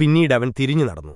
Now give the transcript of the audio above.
പിന്നീടവൻ തിരിഞ്ഞു നടന്നു